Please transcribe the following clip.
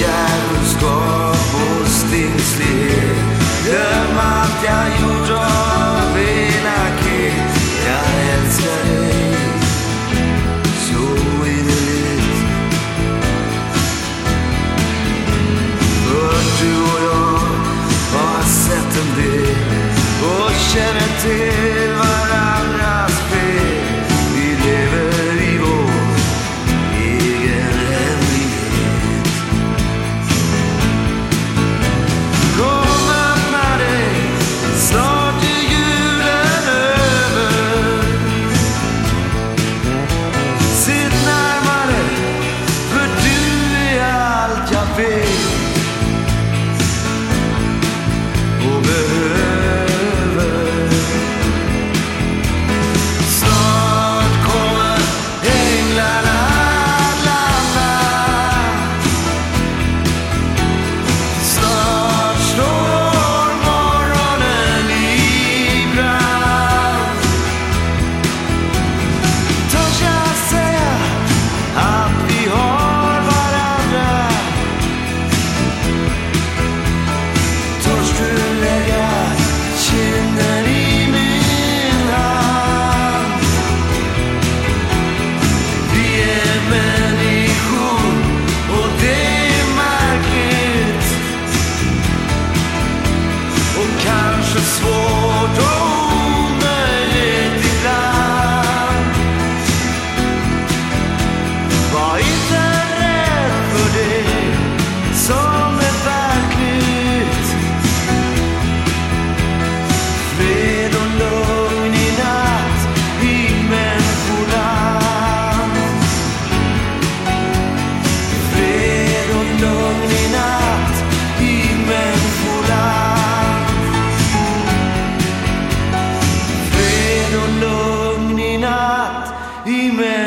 djävulskap och stingslighet. Glöm allt jag gjort av elakhet. Jag älskar dig så innerligt. För du och jag har sett en del och känner till man